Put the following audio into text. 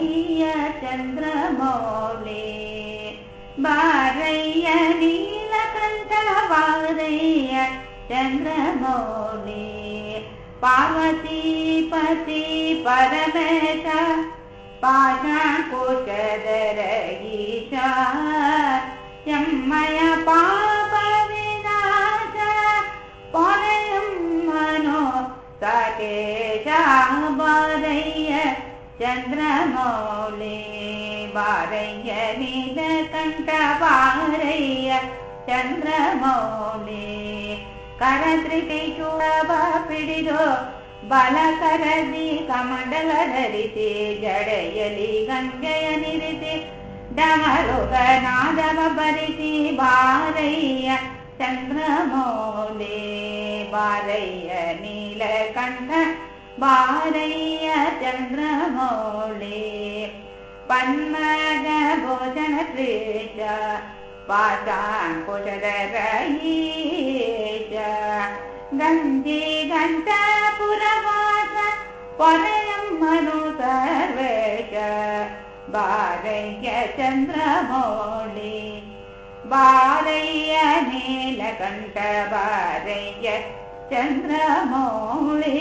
बारय्य चन्द्रमौले बारय्य नीलकण्ठ बारय्य चन्द्रमौले पार्वतीपति परमेश पाशाकुशधर ईशा यम्मय पापविनाश पलयं मनो सकेशा बारय्य चन्द्रमौले बारय्य नीलकण्ठ बारय्य चन्द्रमौले करत्रिकैचूडव पिडिदो ಬಲಕರದಿ ಕಮಂಡಲ ಧರಿಸಿ ಜಡೆಯಲಿ ಗಂಗೆಯ ನಿರಿಸಿ ಡಮರುಗ ನಾದವ ಬರಿಸಿ ಬಾರಯ್ಯ ಚಂದ್ರಮೌಲೆ ಬಾರಯ್ಯ ನೀಲಕಂಠ बालय्य चन्द्रमोळी पन्मगभोजन त्रेज बाताङ्गोजनरयी च गञ्जी घण्टापुरमास पनयं मनुकर्वे च बालय्य चन्द्रमोळी बालय्य नीलकण्ठ बालय्य चन्द्रमोळि